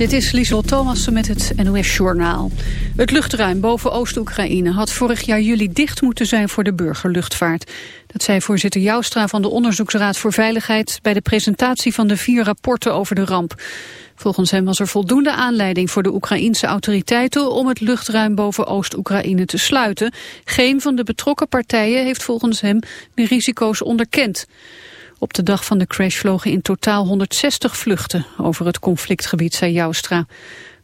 Dit is Liesel Thomassen met het NOS-journaal. Het luchtruim boven Oost-Oekraïne had vorig jaar juli dicht moeten zijn voor de burgerluchtvaart. Dat zei voorzitter Joustra van de Onderzoeksraad voor Veiligheid... bij de presentatie van de vier rapporten over de ramp. Volgens hem was er voldoende aanleiding voor de Oekraïense autoriteiten... om het luchtruim boven Oost-Oekraïne te sluiten. Geen van de betrokken partijen heeft volgens hem de risico's onderkend. Op de dag van de crash vlogen in totaal 160 vluchten over het conflictgebied, zei Joustra.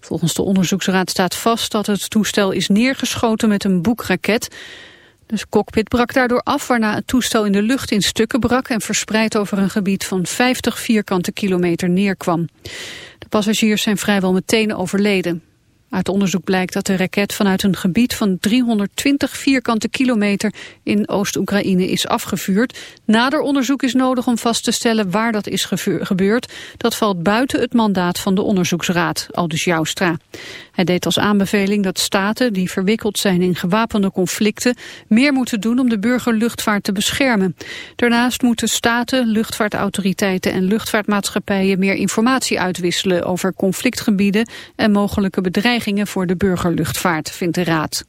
Volgens de onderzoeksraad staat vast dat het toestel is neergeschoten met een boekraket. De cockpit brak daardoor af, waarna het toestel in de lucht in stukken brak en verspreid over een gebied van 50 vierkante kilometer neerkwam. De passagiers zijn vrijwel meteen overleden. Uit onderzoek blijkt dat de raket vanuit een gebied van 320 vierkante kilometer in Oost-Oekraïne is afgevuurd. Nader onderzoek is nodig om vast te stellen waar dat is gebeurd. Dat valt buiten het mandaat van de onderzoeksraad, aldus Joustra. Hij deed als aanbeveling dat staten die verwikkeld zijn in gewapende conflicten meer moeten doen om de burgerluchtvaart te beschermen. Daarnaast moeten staten, luchtvaartautoriteiten en luchtvaartmaatschappijen meer informatie uitwisselen over conflictgebieden en mogelijke bedreigingen voor de burgerluchtvaart, vindt de Raad.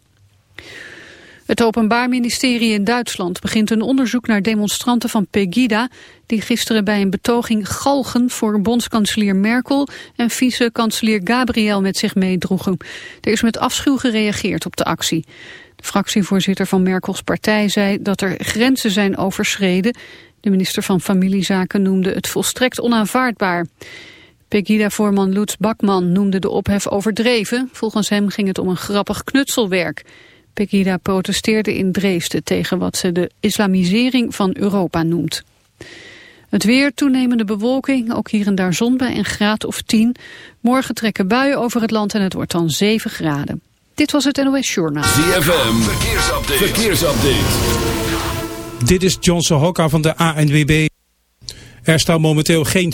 Het Openbaar Ministerie in Duitsland begint een onderzoek naar demonstranten van Pegida... die gisteren bij een betoging galgen voor bondskanselier Merkel... en vice-kanselier Gabriel met zich meedroegen. Er is met afschuw gereageerd op de actie. De fractievoorzitter van Merkels partij zei dat er grenzen zijn overschreden. De minister van Familiezaken noemde het volstrekt onaanvaardbaar. Pegida-voorman Lutz Bakman noemde de ophef overdreven. Volgens hem ging het om een grappig knutselwerk... Pegida protesteerde in Dresden tegen wat ze de islamisering van Europa noemt. Het weer, toenemende bewolking, ook hier en daar zon bij een graad of 10. Morgen trekken buien over het land en het wordt dan 7 graden. Dit was het NOS Journaal. ZFM, verkeersupdate. verkeersupdate. Dit is Johnson Hokka van de ANWB. Er staat momenteel geen...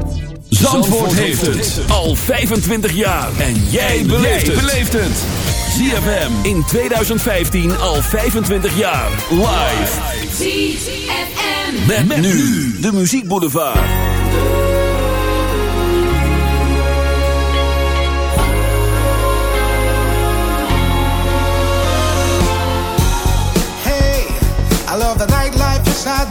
Zandvoort heeft het al 25 jaar. En jij beleeft het. ZFM in 2015 al 25 jaar. Live. ZFM. Met, met nu de Muziek Boulevard. Hey, I love the nightlife, yes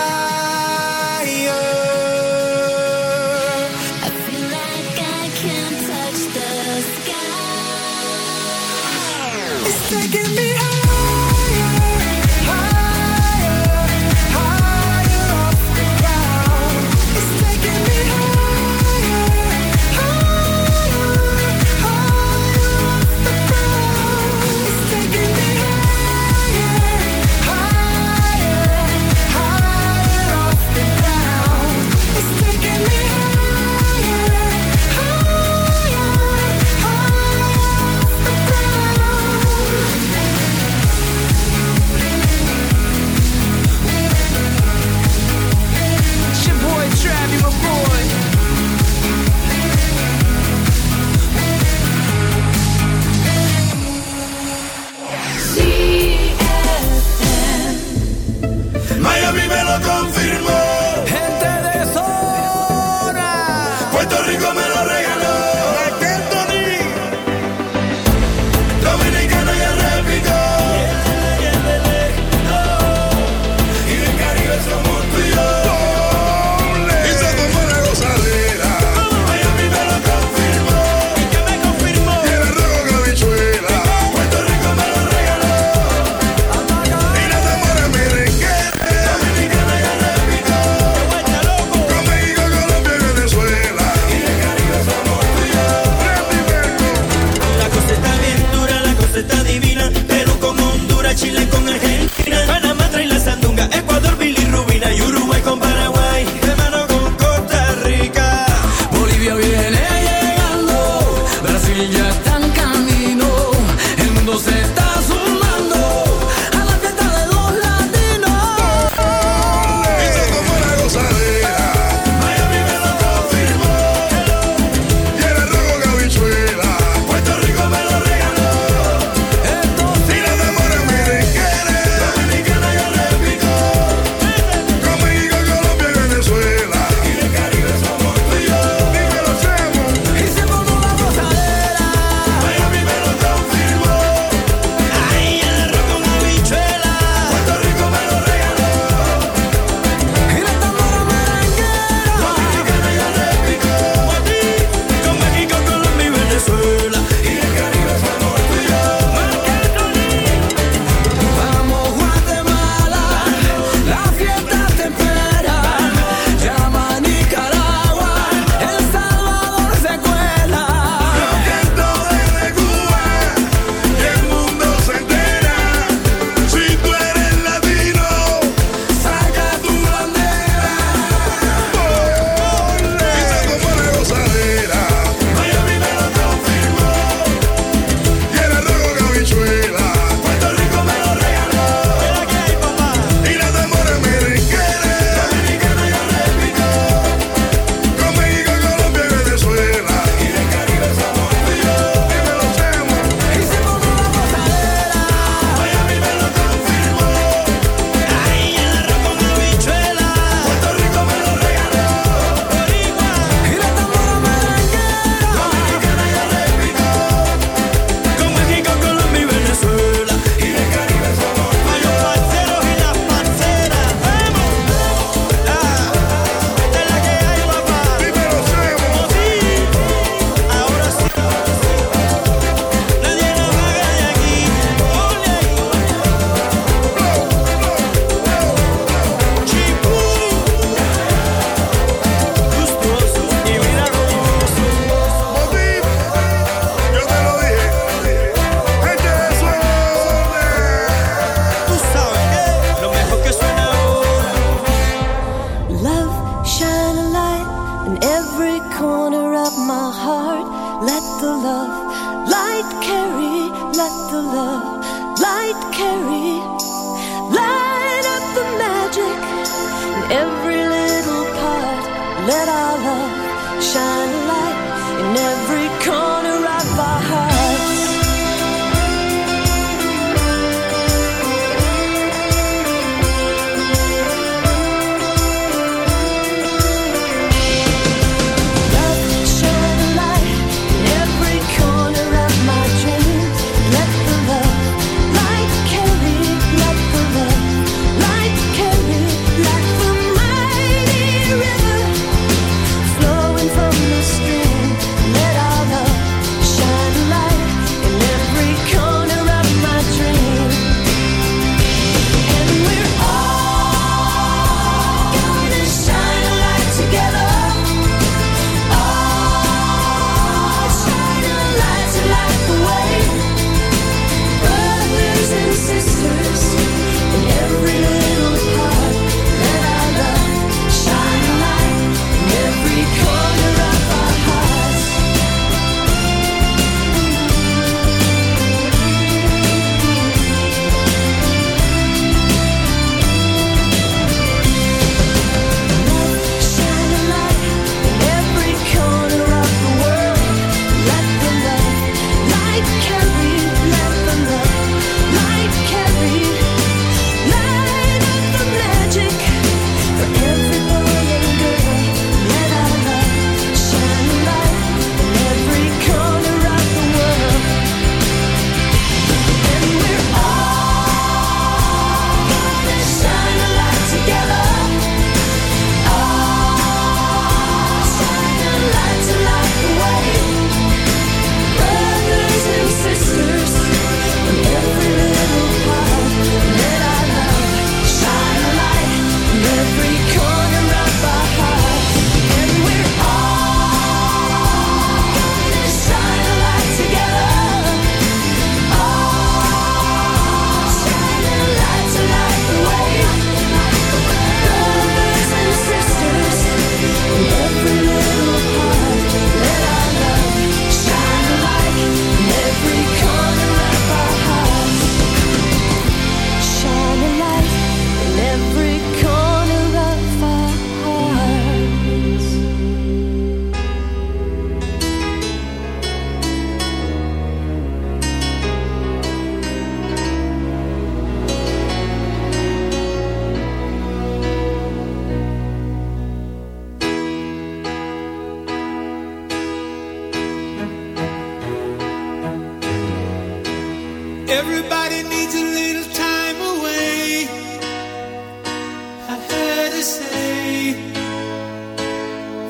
say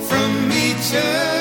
from me too.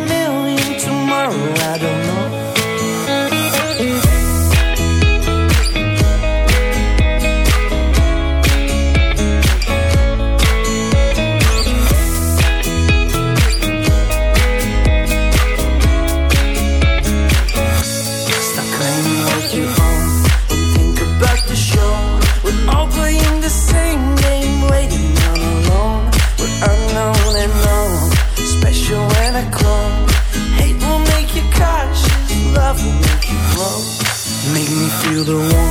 the warmth,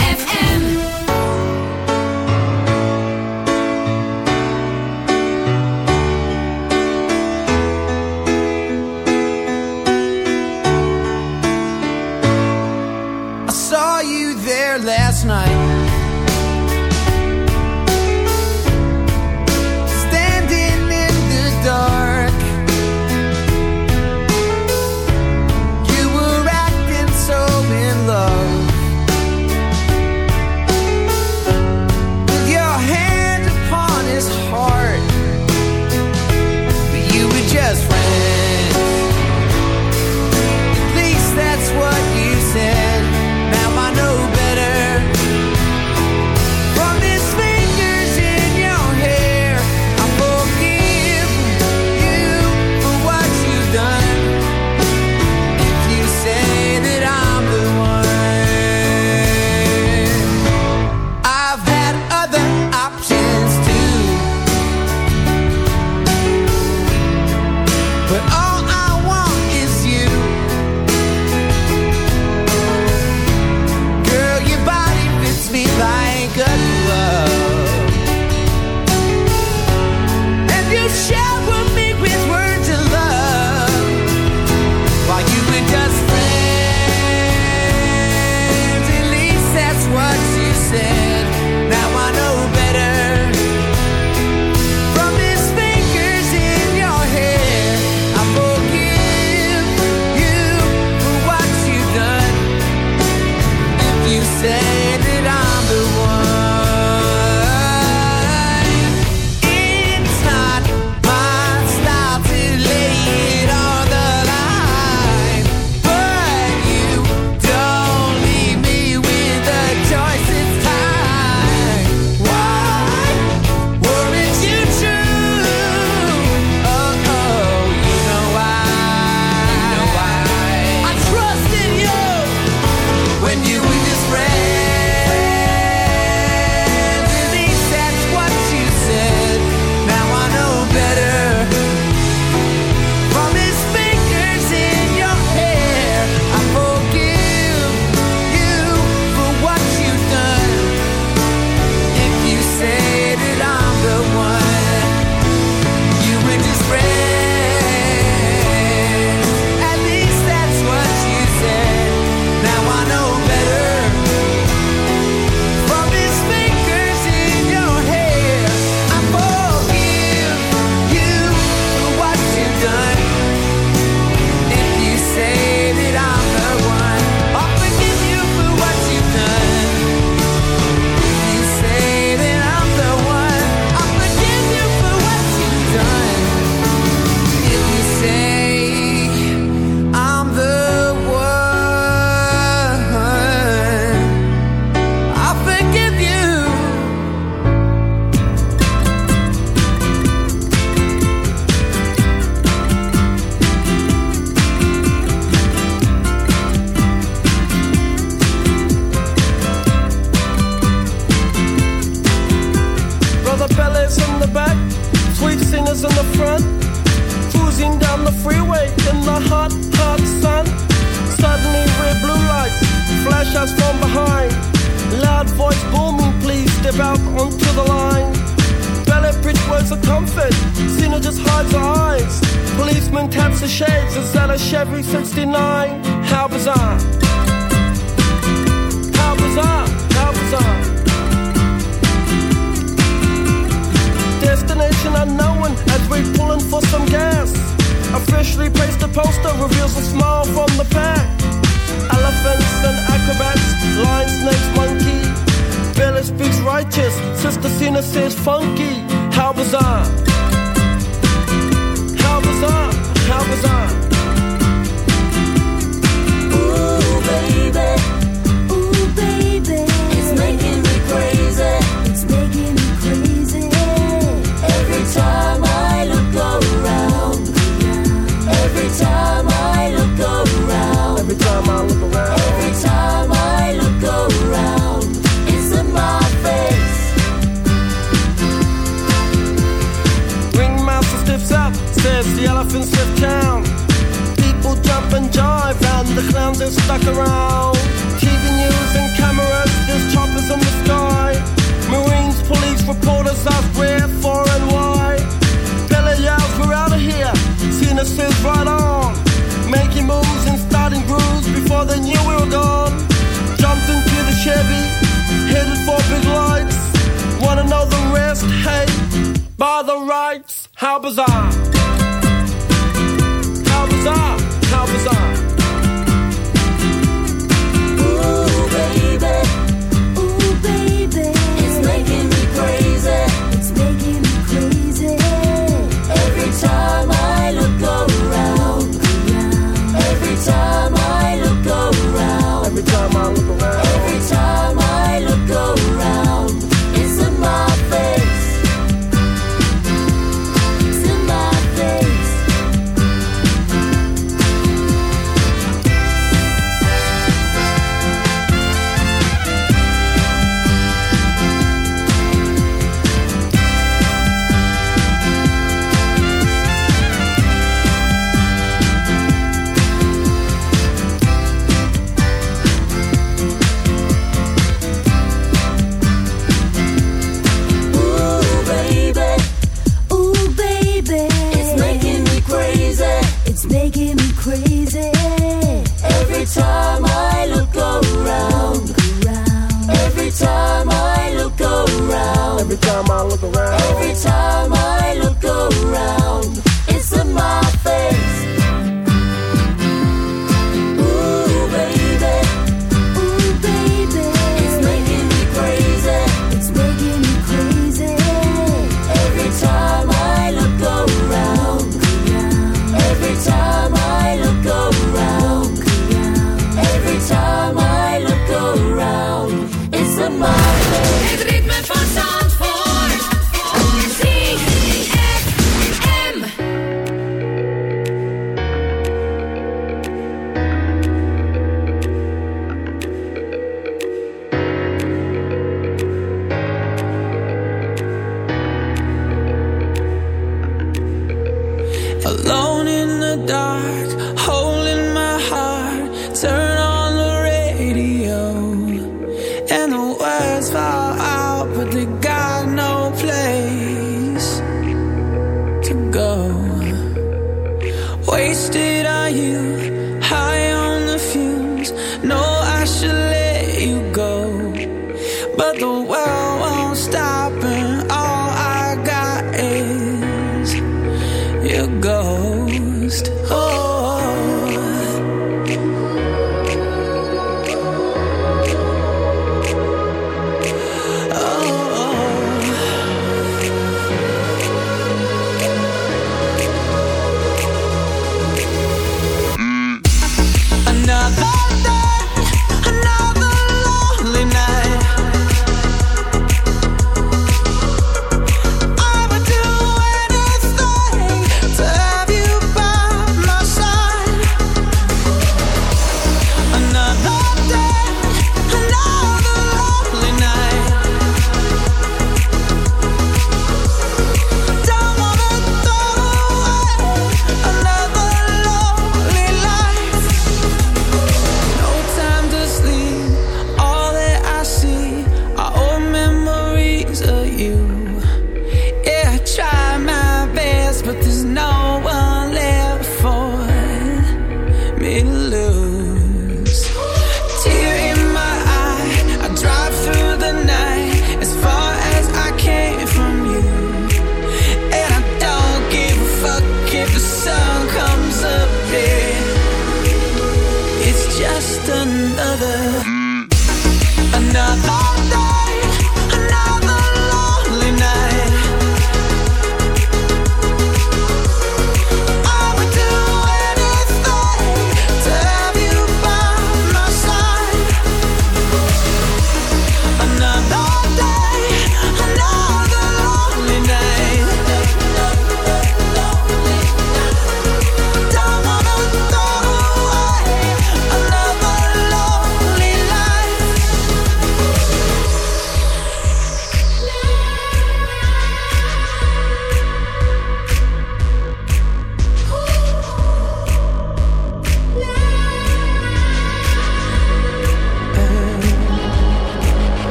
How bizarre!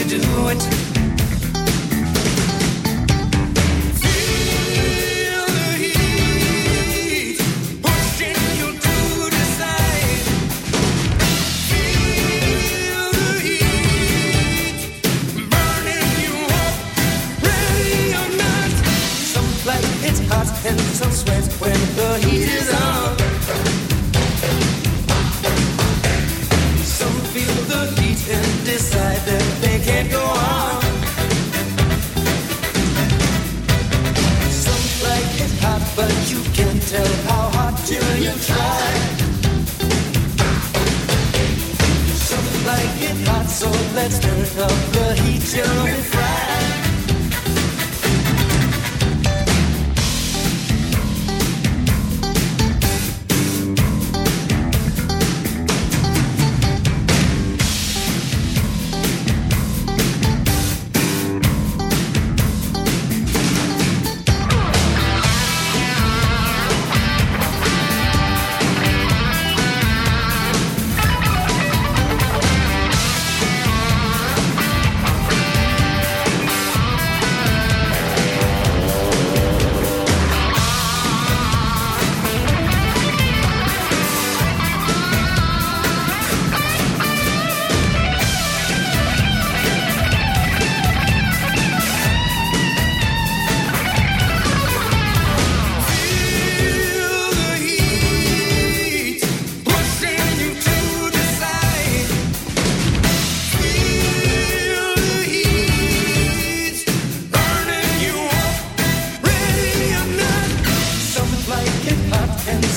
you do it?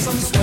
some sweat.